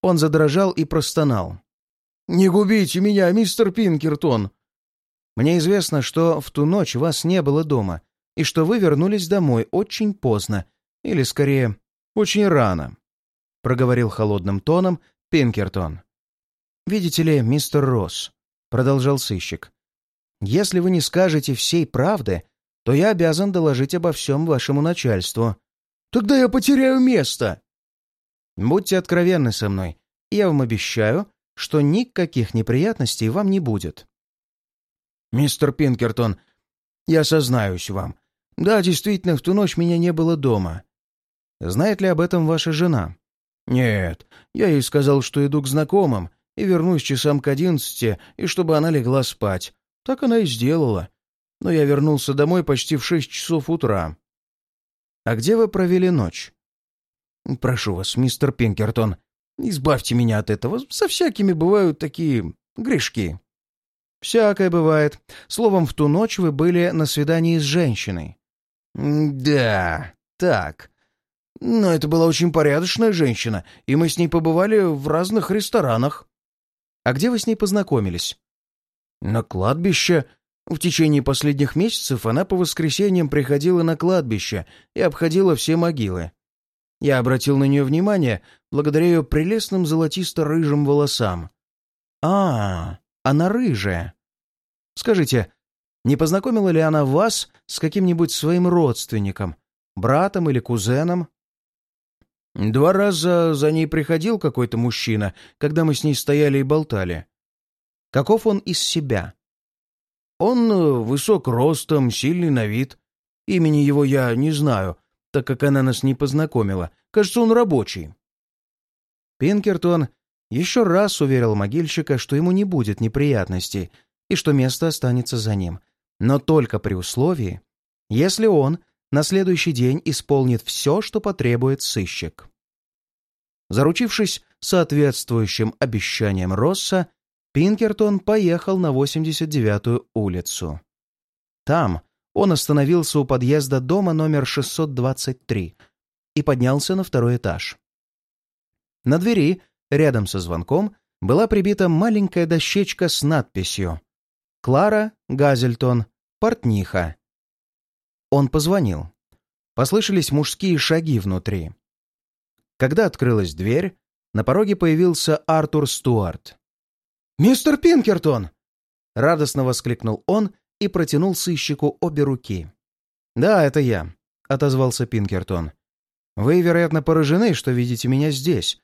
Он задрожал и простонал. «Не губите меня, мистер Пинкертон!» «Мне известно, что в ту ночь вас не было дома, и что вы вернулись домой очень поздно, или, скорее, очень рано», — проговорил холодным тоном Пинкертон. «Видите ли, мистер Росс», — продолжал сыщик, «если вы не скажете всей правды, то я обязан доложить обо всем вашему начальству». «Тогда я потеряю место!» «Будьте откровенны со мной, я вам обещаю, что никаких неприятностей вам не будет». «Мистер Пинкертон, я сознаюсь вам. Да, действительно, в ту ночь меня не было дома. Знает ли об этом ваша жена?» «Нет, я ей сказал, что иду к знакомым, и вернусь часам к одиннадцати, и чтобы она легла спать. Так она и сделала. Но я вернулся домой почти в шесть часов утра. А где вы провели ночь? Прошу вас, мистер Пинкертон, избавьте меня от этого. Со всякими бывают такие грешки. «Всякое бывает. Словом, в ту ночь вы были на свидании с женщиной». «Да, так. Но это была очень порядочная женщина, и мы с ней побывали в разных ресторанах». «А где вы с ней познакомились?» «На кладбище. В течение последних месяцев она по воскресеньям приходила на кладбище и обходила все могилы. Я обратил на нее внимание благодаря ее прелестным золотисто-рыжим волосам. «А, она рыжая. Скажите, не познакомила ли она вас с каким-нибудь своим родственником, братом или кузеном?» Два раза за ней приходил какой-то мужчина, когда мы с ней стояли и болтали. Каков он из себя? Он э, высок ростом, сильный на вид. Имени его я не знаю, так как она нас не познакомила. Кажется, он рабочий. Пинкертон еще раз уверил могильщика, что ему не будет неприятностей и что место останется за ним, но только при условии, если он на следующий день исполнит все, что потребует сыщик. Заручившись соответствующим обещанием Росса, Пинкертон поехал на 89-ю улицу. Там он остановился у подъезда дома номер 623 и поднялся на второй этаж. На двери, рядом со звонком, была прибита маленькая дощечка с надписью «Клара Газельтон, портниха». Он позвонил. Послышались мужские шаги внутри. Когда открылась дверь, на пороге появился Артур Стюарт. «Мистер Пинкертон!» — радостно воскликнул он и протянул сыщику обе руки. «Да, это я», — отозвался Пинкертон. «Вы, вероятно, поражены, что видите меня здесь.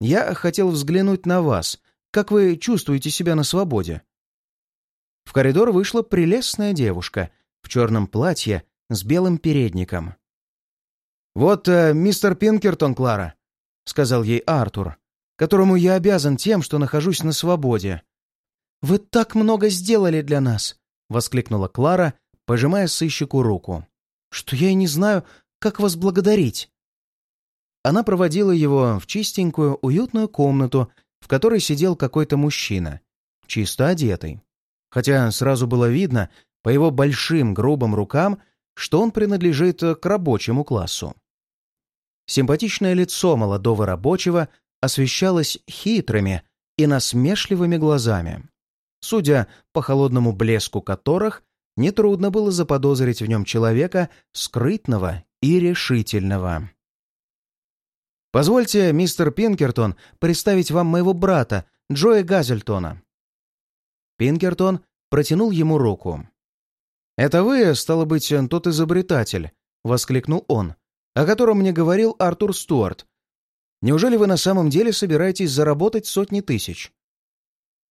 Я хотел взглянуть на вас. Как вы чувствуете себя на свободе?» В коридор вышла прелестная девушка в черном платье с белым передником. «Вот э, мистер Пинкертон, Клара», — сказал ей Артур которому я обязан тем, что нахожусь на свободе». «Вы так много сделали для нас!» — воскликнула Клара, пожимая сыщику руку. «Что я и не знаю, как вас благодарить». Она проводила его в чистенькую, уютную комнату, в которой сидел какой-то мужчина, чисто одетый. Хотя сразу было видно по его большим грубым рукам, что он принадлежит к рабочему классу. Симпатичное лицо молодого рабочего освещалась хитрыми и насмешливыми глазами, судя по холодному блеску которых нетрудно было заподозрить в нем человека скрытного и решительного. «Позвольте, мистер Пинкертон, представить вам моего брата, Джоя Газельтона». Пинкертон протянул ему руку. «Это вы, стало быть, тот изобретатель», — воскликнул он, о котором мне говорил Артур Стюарт, Неужели вы на самом деле собираетесь заработать сотни тысяч?»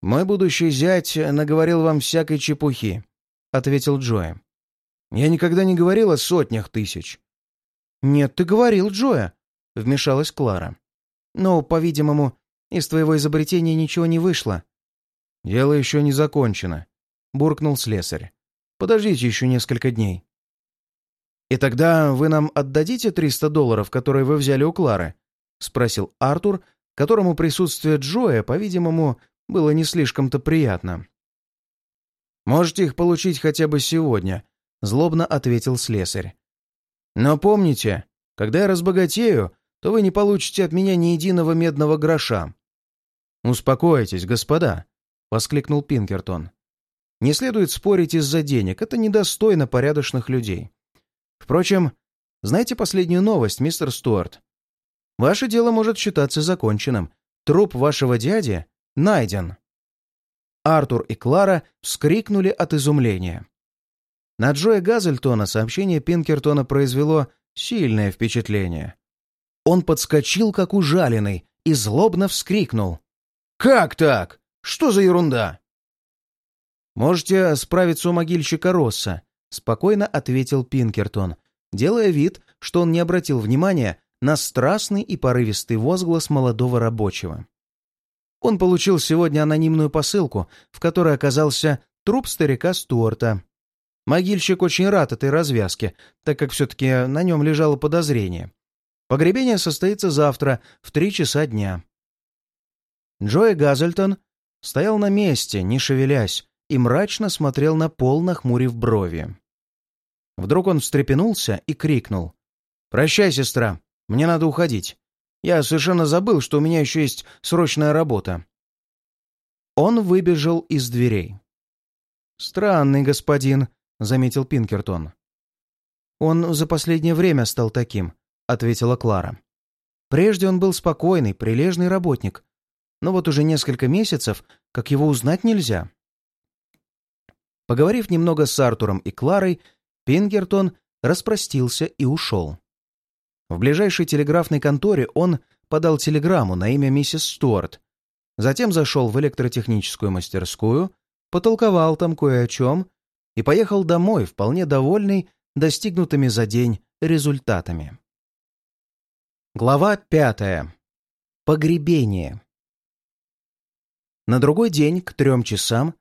«Мой будущий зять наговорил вам всякой чепухи», — ответил Джоя. «Я никогда не говорил о сотнях тысяч». «Нет, ты говорил, Джоя», — вмешалась Клара. «Но, по-видимому, из твоего изобретения ничего не вышло». «Дело еще не закончено», — буркнул слесарь. «Подождите еще несколько дней». «И тогда вы нам отдадите 300 долларов, которые вы взяли у Клары?» — спросил Артур, которому присутствие Джоя, по-видимому, было не слишком-то приятно. «Можете их получить хотя бы сегодня», — злобно ответил слесарь. «Но помните, когда я разбогатею, то вы не получите от меня ни единого медного гроша». «Успокойтесь, господа», — воскликнул Пинкертон. «Не следует спорить из-за денег, это недостойно порядочных людей. Впрочем, знаете последнюю новость, мистер Стюарт? Ваше дело может считаться законченным. Труп вашего дяди найден». Артур и Клара вскрикнули от изумления. На Джоя Газельтона сообщение Пинкертона произвело сильное впечатление. Он подскочил, как ужаленный, и злобно вскрикнул. «Как так? Что за ерунда?» «Можете справиться у могильщика Росса», — спокойно ответил Пинкертон, делая вид, что он не обратил внимания на страстный и порывистый возглас молодого рабочего. Он получил сегодня анонимную посылку, в которой оказался труп старика Стюарта. Могильщик очень рад этой развязке, так как все-таки на нем лежало подозрение. Погребение состоится завтра в три часа дня. Джой Газельтон стоял на месте, не шевелясь, и мрачно смотрел на пол, нахмурив брови. Вдруг он встрепенулся и крикнул. «Прощай, сестра, мне надо уходить. Я совершенно забыл, что у меня еще есть срочная работа». Он выбежал из дверей. «Странный господин», — заметил Пинкертон. «Он за последнее время стал таким», — ответила Клара. «Прежде он был спокойный, прилежный работник, но вот уже несколько месяцев, как его узнать нельзя». Поговорив немного с Артуром и Кларой, Пингертон распростился и ушел. В ближайшей телеграфной конторе он подал телеграмму на имя миссис Стюарт, затем зашел в электротехническую мастерскую, потолковал там кое о чем и поехал домой, вполне довольный достигнутыми за день результатами. Глава пятая. Погребение. На другой день, к трем часам,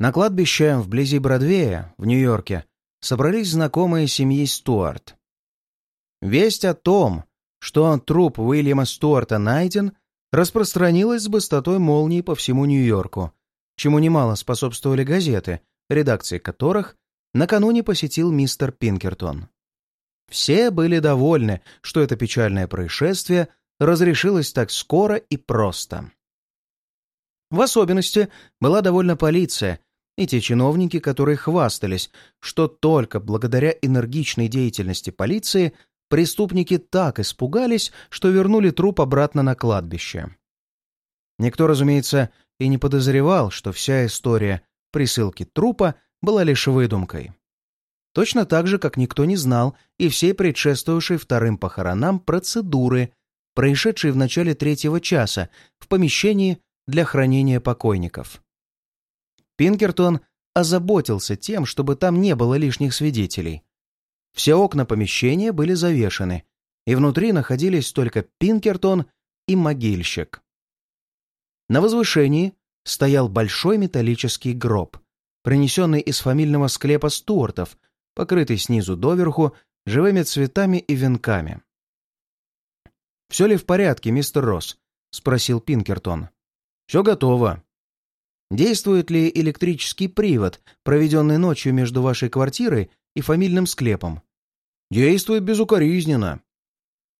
на кладбище вблизи Бродвея, в Нью-Йорке, собрались знакомые семьи Стюарт. Весть о том, что труп Уильяма Стюарта найден, распространилась с быстротой молнии по всему Нью-Йорку, чему немало способствовали газеты, редакции которых накануне посетил мистер Пинкертон. Все были довольны, что это печальное происшествие разрешилось так скоро и просто. В особенности была довольна полиция, и те чиновники, которые хвастались, что только благодаря энергичной деятельности полиции преступники так испугались, что вернули труп обратно на кладбище. Никто, разумеется, и не подозревал, что вся история присылки трупа была лишь выдумкой. Точно так же, как никто не знал и всей предшествовавшей вторым похоронам процедуры, происшедшей в начале третьего часа в помещении для хранения покойников. Пинкертон озаботился тем, чтобы там не было лишних свидетелей. Все окна помещения были завешены, и внутри находились только Пинкертон и могильщик. На возвышении стоял большой металлический гроб, принесенный из фамильного склепа Стюартов, покрытый снизу доверху живыми цветами и венками. «Все ли в порядке, мистер Росс?» — спросил Пинкертон. «Все готово», Действует ли электрический привод, проведенный ночью между вашей квартирой и фамильным склепом? Действует безукоризненно.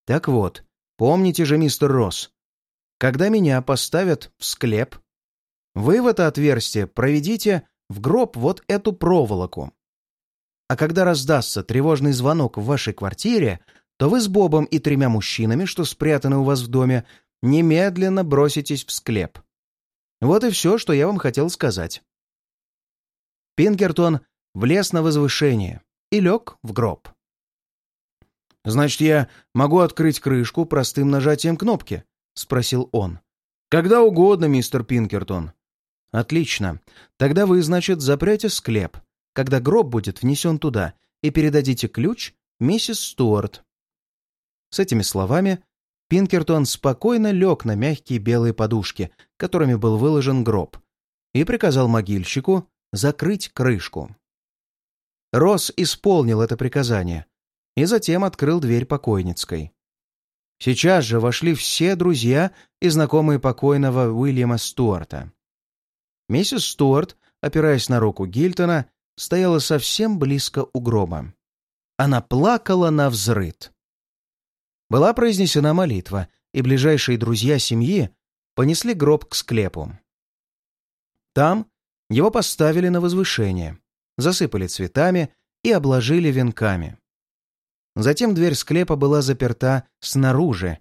Так вот, помните же, мистер Росс, когда меня поставят в склеп, вы в это отверстие проведите в гроб вот эту проволоку. А когда раздастся тревожный звонок в вашей квартире, то вы с Бобом и тремя мужчинами, что спрятаны у вас в доме, немедленно броситесь в склеп. Вот и все, что я вам хотел сказать. Пинкертон влез на возвышение и лег в гроб. «Значит, я могу открыть крышку простым нажатием кнопки?» — спросил он. «Когда угодно, мистер Пинкертон». «Отлично. Тогда вы, значит, запрете склеп, когда гроб будет внесен туда, и передадите ключ миссис Стюарт». С этими словами Пинкертон спокойно лег на мягкие белые подушки, которыми был выложен гроб, и приказал могильщику закрыть крышку. Росс исполнил это приказание и затем открыл дверь покойницкой. Сейчас же вошли все друзья и знакомые покойного Уильяма Стюарта. Миссис Стюарт, опираясь на руку Гильтона, стояла совсем близко у гроба. Она плакала на взрыд. Была произнесена молитва, и ближайшие друзья семьи понесли гроб к склепу. Там его поставили на возвышение, засыпали цветами и обложили венками. Затем дверь склепа была заперта снаружи,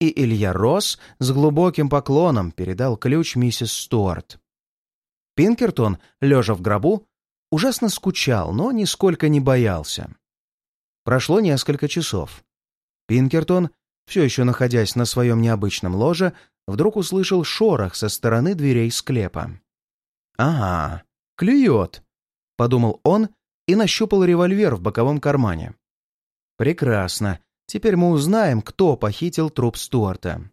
и Илья Росс с глубоким поклоном передал ключ миссис Стюарт. Пинкертон, лежа в гробу, ужасно скучал, но нисколько не боялся. Прошло несколько часов. Пинкертон, все еще находясь на своем необычном ложе, вдруг услышал шорох со стороны дверей склепа. «Ага, клюет», — подумал он и нащупал револьвер в боковом кармане. «Прекрасно. Теперь мы узнаем, кто похитил труп Стюарта».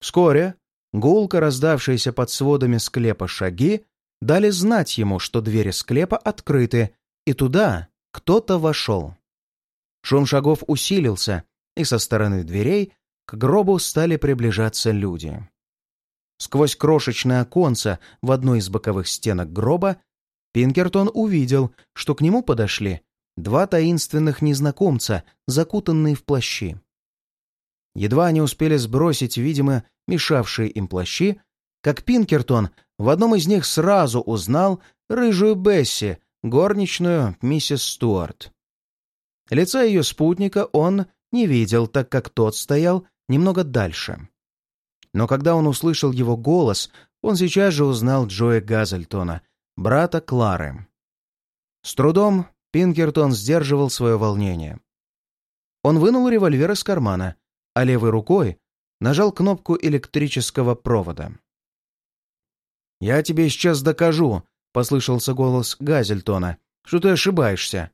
Вскоре гулко раздавшиеся под сводами склепа шаги дали знать ему, что двери склепа открыты, и туда кто-то вошел. Шум шагов усилился, и со стороны дверей к гробу стали приближаться люди. Сквозь крошечное оконце в одной из боковых стенок гроба Пинкертон увидел, что к нему подошли два таинственных незнакомца, закутанные в плащи. Едва они успели сбросить, видимо, мешавшие им плащи, как Пинкертон в одном из них сразу узнал рыжую Бесси, горничную миссис Стюарт. Лица ее спутника он не видел, так как тот стоял немного дальше. Но когда он услышал его голос, он сейчас же узнал Джоя Газельтона, брата Клары. С трудом Пинкертон сдерживал свое волнение. Он вынул револьвер из кармана, а левой рукой нажал кнопку электрического провода. «Я тебе сейчас докажу», — послышался голос Газельтона, — «что ты ошибаешься».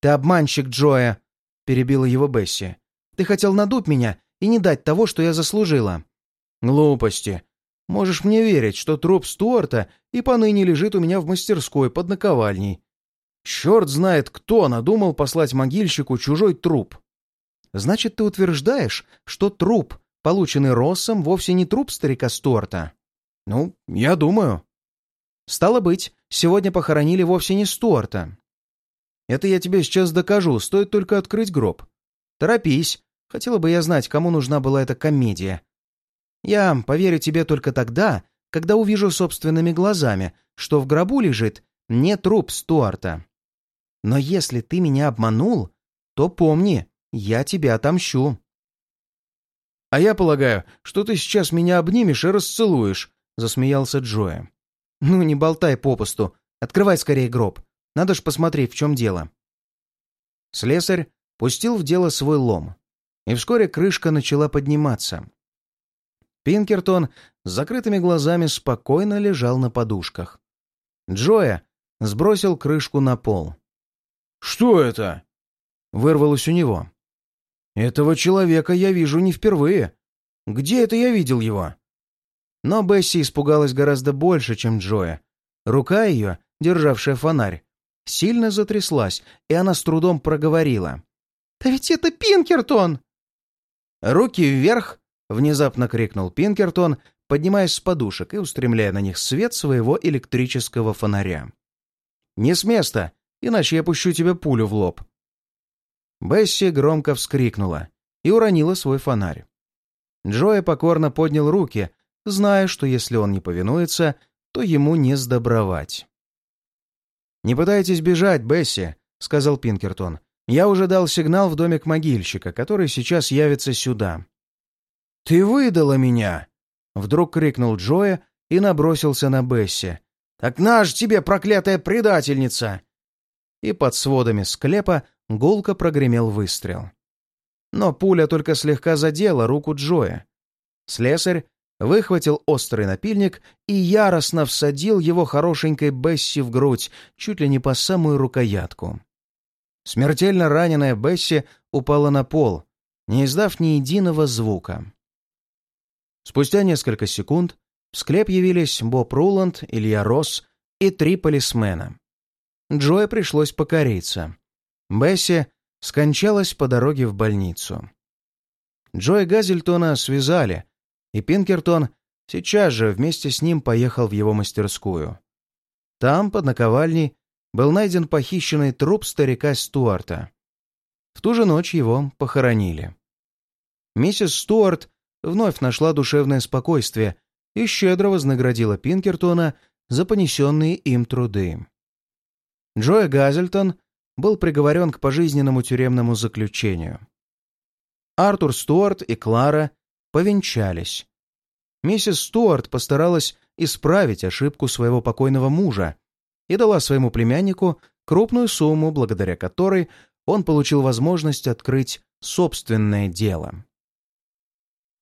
«Ты обманщик, Джоя», — перебила его Бесси. «Ты хотел надуть меня и не дать того, что я заслужила». «Глупости. Можешь мне верить, что труп Стюарта и поныне лежит у меня в мастерской под наковальней. Черт знает, кто надумал послать могильщику чужой труп. Значит, ты утверждаешь, что труп, полученный Россом, вовсе не труп старика Стюарта? Ну, я думаю. Стало быть, сегодня похоронили вовсе не Стюарта. Это я тебе сейчас докажу, стоит только открыть гроб. Торопись. Хотела бы я знать, кому нужна была эта комедия. Я поверю тебе только тогда, когда увижу собственными глазами, что в гробу лежит не труп Стюарта. Но если ты меня обманул, то помни, я тебя отомщу. «А я полагаю, что ты сейчас меня обнимешь и расцелуешь», — засмеялся Джоя. «Ну, не болтай попусту. Открывай скорее гроб. Надо ж посмотреть, в чем дело». Слесарь пустил в дело свой лом, и вскоре крышка начала подниматься. Пинкертон с закрытыми глазами спокойно лежал на подушках. Джоя сбросил крышку на пол. «Что это?» — вырвалось у него. «Этого человека я вижу не впервые. Где это я видел его?» Но Бесси испугалась гораздо больше, чем Джоя. Рука ее, державшая фонарь, сильно затряслась, и она с трудом проговорила. «Да ведь это Пинкертон!» «Руки вверх!» — внезапно крикнул Пинкертон, поднимаясь с подушек и устремляя на них свет своего электрического фонаря. «Не с места, иначе я пущу тебе пулю в лоб». Бесси громко вскрикнула и уронила свой фонарь. Джоя покорно поднял руки, зная, что если он не повинуется, то ему не сдобровать. «Не пытайтесь бежать, Бесси», — сказал Пинкертон. «Я уже дал сигнал в домик могильщика, который сейчас явится сюда». «Ты выдала меня!» — вдруг крикнул Джоя и набросился на Бесси. «Так наш тебе, проклятая предательница!» И под сводами склепа гулко прогремел выстрел. Но пуля только слегка задела руку Джоя. Слесарь выхватил острый напильник и яростно всадил его хорошенькой Бесси в грудь, чуть ли не по самую рукоятку. Смертельно раненая Бесси упала на пол, не издав ни единого звука. Спустя несколько секунд в склеп явились Боб Руланд, Илья Росс и три полисмена. Джоя пришлось покориться. Бесси скончалась по дороге в больницу. Джоя Газельтона связали, и Пинкертон сейчас же вместе с ним поехал в его мастерскую. Там, под наковальней, был найден похищенный труп старика Стюарта. В ту же ночь его похоронили. Миссис Стюарт вновь нашла душевное спокойствие и щедро вознаградила Пинкертона за понесенные им труды. Джоя Газельтон был приговорен к пожизненному тюремному заключению. Артур Стюарт и Клара повенчались. Миссис Стюарт постаралась исправить ошибку своего покойного мужа и дала своему племяннику крупную сумму, благодаря которой он получил возможность открыть собственное дело.